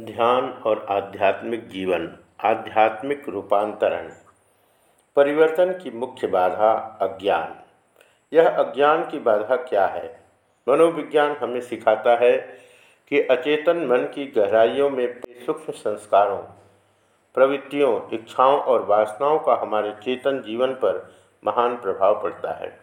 ध्यान और आध्यात्मिक जीवन, आध्यात्मिक रूपांतरण, परिवर्तन की मुख्य बाधा अज्ञान। यह अज्ञान की बाधा क्या है? मनोविज्ञान हमें सिखाता है कि अचेतन मन की गहराइयों में सूक्ष्म संस्कारों, प्रवृत्तियों, इच्छाओं और वासनाओं का हमारे चेतन जीवन पर महान प्रभाव पड़ता है।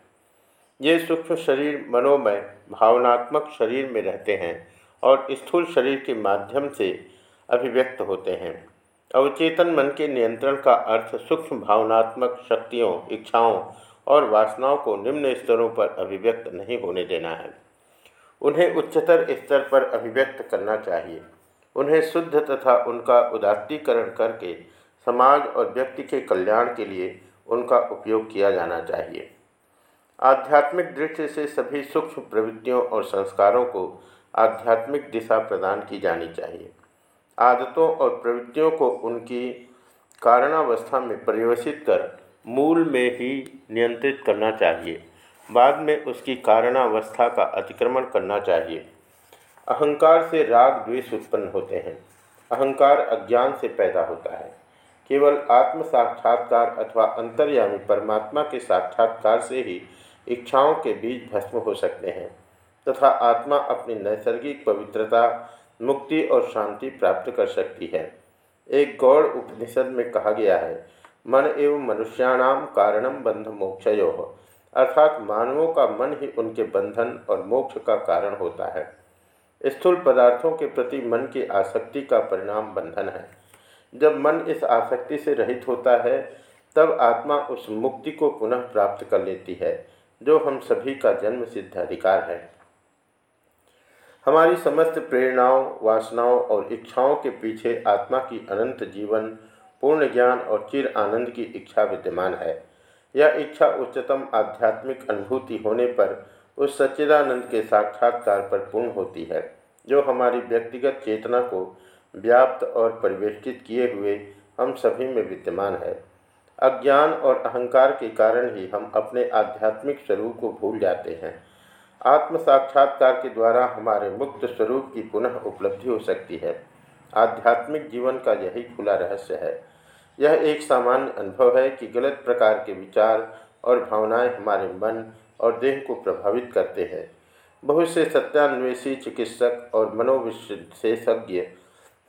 ये सूक्ष्म शरीर, मनोमय, भावनात्मक शरीर में रहते हैं। और स्थूल शरीर के माध्यम से अभिव्यक्त होते हैं। अवचेतन मन के नियंत्रण का अर्थ सूक्ष्म भावनात्मक शक्तियों, इच्छाओं और वासनाओं को निम्न स्तरों पर अभिव्यक्त नहीं होने देना है। उन्हें उच्चतर स्तर पर अभिव्यक्त करना चाहिए। उन्हें शुद्ध तथा उनका उदात्तीकरण करके समाज और व्यक्ति के कल्याण के लिए उनका उपयोग किया जाना चाहिए। आध्यात्मिक दृष्टि से सभी सूक्ष्म प्रवृत्तियों और संस्कारों को आध्यात्मिक दिशा प्रदान की जानी चाहिए। आदतों और प्रवृत्तियों को उनकी कारणावस्था में परिवर्तित कर मूल में ही नियंत्रित करना चाहिए। बाद में उसकी कारणावस्था का अतिक्रमण करना चाहिए। अहंकार से राग द्वेष उत्पन्न होते हैं। अहंकार अज्ञान से पैदा होता है। केवल आत्म साक्षात्कार अथवा अंतर्यामी परमात्मा के साक्षात्कार से ही इच्छाओं के बीज भस्म हो सकते हैं। तथा आत्मा अपनी नैसर्गिक पवित्रता, मुक्ति और शांति प्राप्त कर सकती है। एक गौड़ उपनिषद में कहा गया है, मन एवं मनुष्याणाम कारणम बंध मोक्षयो। अर्थात मानवों का मन ही उनके बंधन और मोक्ष का कारण होता है। स्थूल पदार्थों के प्रति मन की आसक्ति का परिणाम बंधन है। जब मन इस आसक्ति से रहित होता है, तब आत्मा उस मुक्ति को पुनः प्राप्त कर लेती है, जो हम सभी का जन्म सिद्ध अधिकार है। हमारी समस्त प्रेरणाओं, वासनाओं और इच्छाओं के पीछे आत्मा की अनंत जीवन, पूर्ण ज्ञान और चिर आनंद की इच्छा विद्यमान है। यह इच्छा उच्चतम आध्यात्मिक अनुभूति होने पर उस सच्चिदानंद के साक्षात्कार पर पूर्ण होती है, जो हमारी व्यक्तिगत चेतना को व्याप्त और परिवेष्टित किए हुए हम सभी में विद्यमान है। अज्ञान और अहंकार के कारण ही हम अपने आध्यात्मिक स्वरूप को भूल जाते हैं। आत्म साक्षात्कार के द्वारा हमारे मुक्त स्वरूप की पुनः उपलब्धि हो सकती है। आध्यात्मिक जीवन का यही खुला रहस्य है। यह एक सामान्य अनुभव है कि गलत प्रकार के विचार और भावनाएँ हमारे मन और देह को प्रभावित करते हैं। बहुत से सत्यान्वेषी, चिकित्सक और मनोविशेषज्ञ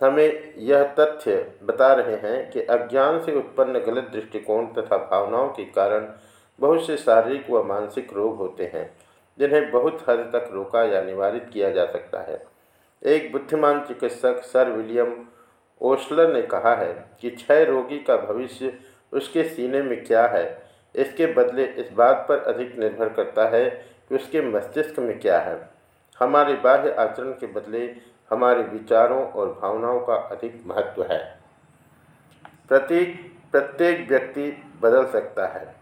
हमें यह तथ्य बता रहे हैं कि अज्ञान से उत्पन्न गलत दृष्टिकोण तथा भावनाओं के कारण बहुत से शारीरिक व मानसिक रोग होते हैं। जिन्हें बहुत हद तक रोका या निवारित किया जा सकता है। एक बुद्धिमान चिकित्सक, सर विलियम ओस्लर ने कहा है कि क्षय रोगी का भविष्य उसके सीने में क्या है, इसके बदले इस बात पर अधिक निर्भर करता है कि उसके मस्तिष्क में क्या है। हमारे बाह्य आचरण के बदले हमारे विचारों और भावनाओं का अधिक महत्व है। प्रत्येक प्रत्येक व्यक्ति बदल सकता है।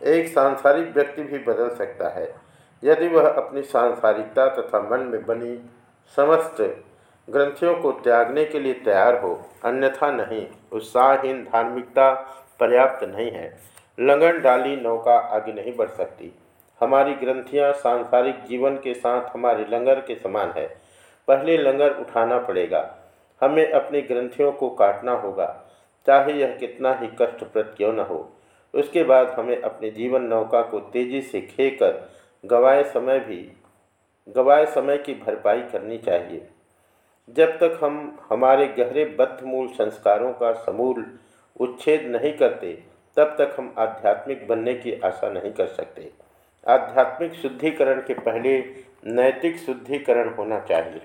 एक सांसारिक व्यक्ति भी बदल सकता है। यदि वह अपनी सांसारिकता तथा मन में बनी समस्त ग्रंथियों को त्यागने के लिए तैयार हो, अन्यथा नहीं, उत्साहहीन धार्मिकता पर्याप्त नहीं है। लंगन डाली नौका आगे नहीं बढ़ सकती। हमारी ग्रंथियाँ सांसारिक जीवन के साथ हमारे लंगर के समान है। पहले लंगर उठाना पड़ेगा। हमें अपनी ग्रंथियों को काटना होगा। चाहे यह कितना ही कष्टप्रद क्यों न हो। उसके बाद हमें अपने जीवन नौका को तेज़ी से खेकर गवाए समय भी, गवाए समय की भरपाई करनी चाहिए। जब तक हम, हमारे गहरे बद्ध मूल संस्कारों का समूल उच्छेद नहीं करते, तब तक हम आध्यात्मिक बनने की आशा नहीं कर सकते। आध्यात्मिक शुद्धिकरण के पहले नैतिक शुद्धिकरण होना चाहिए।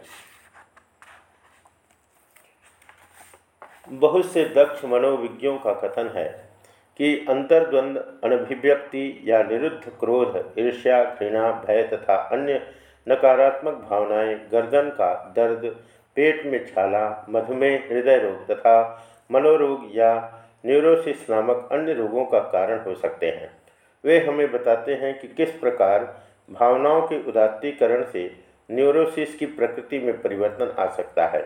बहुत से दक्ष मनोविज्ञों का कथन है कि अंतर्द्वंद अनभिव्यक्ति या निरुद्ध क्रोध, ईर्ष्या, घृणा, भय तथा अन्य नकारात्मक भावनाएँ गर्दन का दर्द, पेट में छाला, मधुमेह, हृदय रोग तथा मनोरोग या न्यूरोसिस नामक अन्य रोगों का कारण हो सकते हैं। वे हमें बताते हैं कि किस प्रकार भावनाओं के उदात्तीकरण से न्यूरोसिस की प्रकृति में परिवर्तन आ सकता है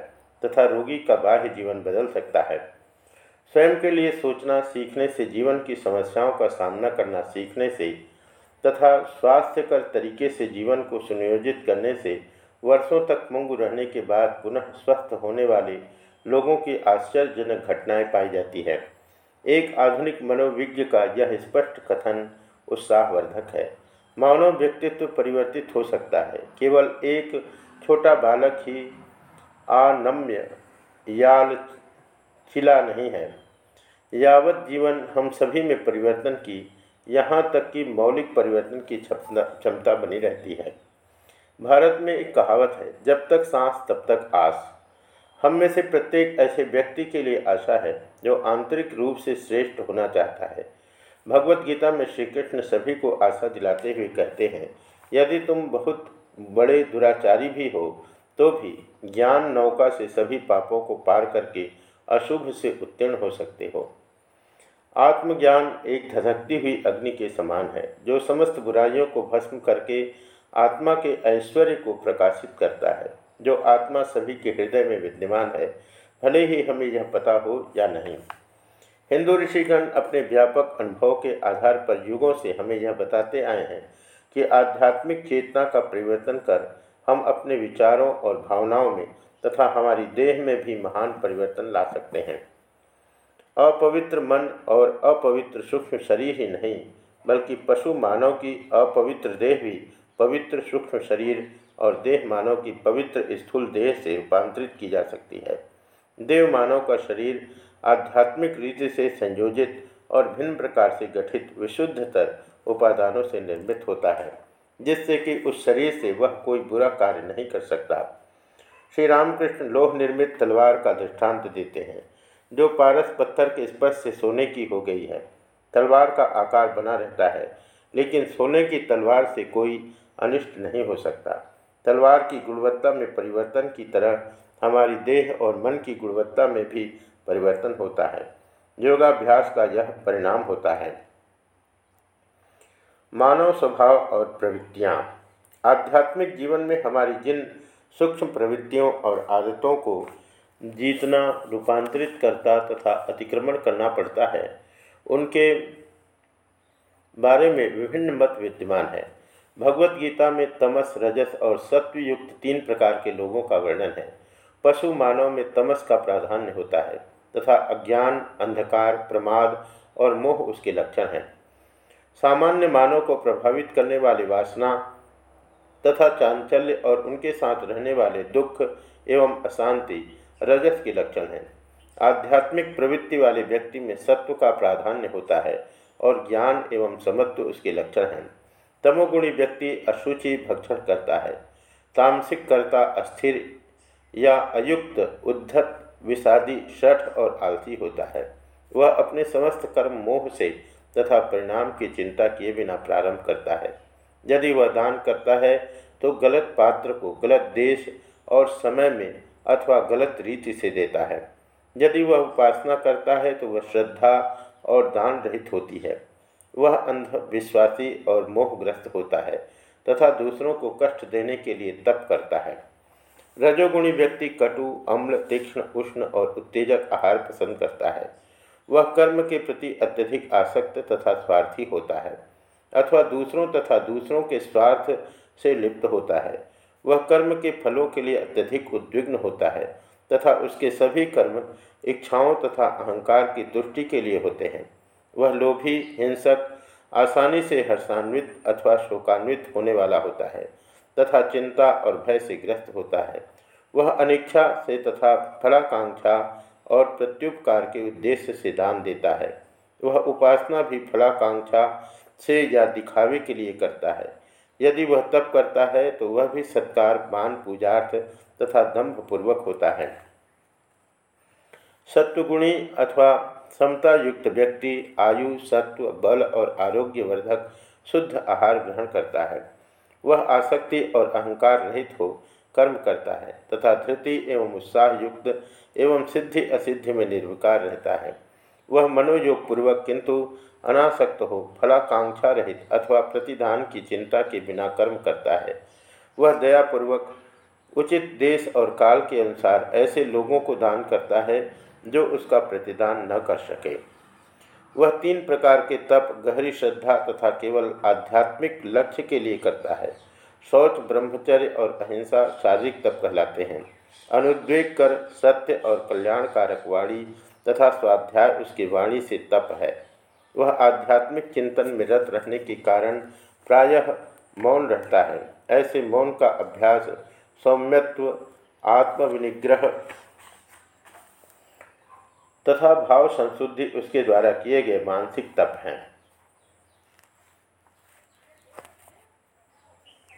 तथा रोगी का बाह्य जीवन बदल सकता है। स्वयं के लिए सोचना, सीखने से जीवन की समस्याओं का सामना करना सीखने से तथा स्वास्थ्यकर तरीके से जीवन को सुनियोजित करने से वर्षों तक मूंग रहने के बाद पुनः स्वस्थ होने वाले लोगों की आश्चर्यजनक घटनाएँ पाई जाती है। एक आधुनिक मनोविज्ञ का यह स्पष्ट कथन उत्साहवर्धक है। मानव व्यक्तित्व परिवर्तित हो सकता है। केवल एक छोटा बालक ही आनम्य याल खिला नहीं है। यावत जीवन हम सभी में परिवर्तन की, यहाँ तक कि मौलिक परिवर्तन की क्षमता बनी रहती है। भारत में एक कहावत है, जब तक सांस तब तक आस। हम में से प्रत्येक ऐसे व्यक्ति के लिए आशा है, जो आंतरिक रूप से श्रेष्ठ होना चाहता है। भगवत गीता में श्री कृष्ण सभी को आशा दिलाते हुए कहते हैं, यदि तुम बहुत बड़े दुराचारी भी हो तो भी ज्ञान नौका से सभी पापों को पार करके अशुभ से उत्तीर्ण हो सकते हो। आत्मज्ञान एक धधकती हुई अग्नि के समान है, जो समस्त बुराइयों को भस्म करके आत्मा के ऐश्वर्य को प्रकाशित करता है, जो आत्मा सभी के हृदय में विद्यमान है, भले ही हमें यह पता हो या नहीं। हिंदू ऋषिगण अपने व्यापक अनुभव के आधार पर युगों से हमें यह बताते आए हैं कि आध्यात्मिक चेतना का परिवर्तन कर हम अपने विचारों और भावनाओं में तथा हमारी देह में भी महान परिवर्तन ला सकते हैं। अपवित्र मन और अपवित्र सूक्ष्म शरीर ही नहीं, बल्कि पशु मानव की अपवित्र देह भी पवित्र सूक्ष्म शरीर और देह मानव की पवित्र स्थूल देह से रूपांतरित की जा सकती है। देव मानव का शरीर आध्यात्मिक रीति से संयोजित और भिन्न प्रकार से गठित विशुद्धतर उपादानों से निर्मित होता है, जिससे कि उस शरीर से वह कोई बुरा कार्य नहीं कर सकता। श्री रामकृष्ण लोह निर्मित तलवार का दृष्टांत देते हैं। जो पारस पत्थर के स्पर्श से सोने की हो गई है। तलवार का आकार बना रहता है, लेकिन सोने की तलवार से कोई अनिष्ट नहीं हो सकता। तलवार की गुणवत्ता में परिवर्तन की तरह हमारी देह और मन की गुणवत्ता में भी परिवर्तन होता है। योगाभ्यास का यह परिणाम होता है। मानव स्वभाव और प्रवृत्तियाँ। आध्यात्मिक जीवन में हमारी जिन सूक्ष्म प्रवृत्तियों और आदतों को जीतना रूपांतरित करता तथा अतिक्रमण करना पड़ता है। उनके बारे में विभिन्न मत विद्यमान है। भगवत गीता में तमस, रजस और सत्व युक्त तीन प्रकार के लोगों का वर्णन है। पशु मानव में तमस का प्राधान्य होता है तथा अज्ञान, अंधकार, प्रमाद और मोह उसके लक्षण हैं। सामान्य मानव को प्रभावित करने वाली वासना तथा चांचल्य और उनके साथ रहने वाले दुख एवं अशांति रजस के लक्षण हैं। आध्यात्मिक प्रवृत्ति वाले व्यक्ति में सत्व का प्राधान्य होता है और ज्ञान एवं समत्व उसके लक्षण हैं। तमोगुणी व्यक्ति अशुचि भक्षण करता है। तामसिक कर्ता अस्थिर या अयुक्त, उद्धत, विषादी, शठ और आलसी होता है। वह अपने समस्त कर्म मोह से तथा परिणाम की चिंता किए बिना प्रारंभ करता है। यदि वह दान करता है तो गलत पात्र को गलत देश और समय में अथवा गलत रीति से देता है। यदि वह उपासना करता है तो वह श्रद्धा और दान रहित होती है। वह अंधविश्वासी और मोहग्रस्त होता है तथा दूसरों को कष्ट देने के लिए तप करता है। रजोगुणी व्यक्ति कटु, अम्ल, तीक्ष्ण, उष्ण और उत्तेजक आहार पसंद करता है। वह कर्म के प्रति अत्यधिक आसक्त तथा स्वार्थी होता है, अथवा दूसरों तथा दूसरों के स्वार्थ से लिप्त होता है। वह कर्म के फलों के लिए अत्यधिक उद्विग्न होता है तथा उसके सभी कर्म इच्छाओं तथा अहंकार की तुष्टि के लिए होते हैं। वह लोभी, हिंसक, आसानी से हर्षान्वित अथवा शोकान्वित होने वाला होता है तथा चिंता और भय से ग्रस्त होता है। वह अनिच्छा से तथा फलाकांक्षा और प्रत्युपकार के उद्देश्य से दान देता है। वह उपासना भी फलाकांक्षा से या दिखावे के लिए करता है। यदि वह तप करता है तो वह भी सत्कार मान पूजार्थ तथा दम्भ पूर्वक होता है। सत्वगुणी अथवा समता युक्त व्यक्ति आयु, सत्व, बल और आरोग्यवर्धक शुद्ध आहार ग्रहण करता है। वह आसक्ति और अहंकार रहित हो कर्म करता है तथा धृति एवं उत्साह युक्त एवं सिद्धि असिद्धि में निर्विकार रहता है। वह मनोयोग पूर्वक किंतु अनासक्त हो, फलाकांक्षा रहित अथवा प्रतिदान की चिंता के बिना कर्म करता है। वह दयापूर्वक, उचित देश और काल के अनुसार ऐसे लोगों को दान करता है, जो उसका प्रतिदान न कर सके। वह तीन प्रकार के तप, गहरी श्रद्धा तथा केवल आध्यात्मिक लक्ष्य के लिए करता है। शौच ब्रह्मचर्य और अहिंसा शारीरिक तप कहलाते हैं। अनुद्वेग कर, सत्य और कल्याणकारक वाणी तथा स्वाध्याय उसकी वाणी से तप है। वह आध्यात्मिक चिंतन में रत रहने के कारण प्रायः मौन रहता है। ऐसे मौन का अभ्यास सौम्यत्व, आत्मविनिग्रह तथा भाव संशुद्धि उसके द्वारा किए गए मानसिक तप हैं।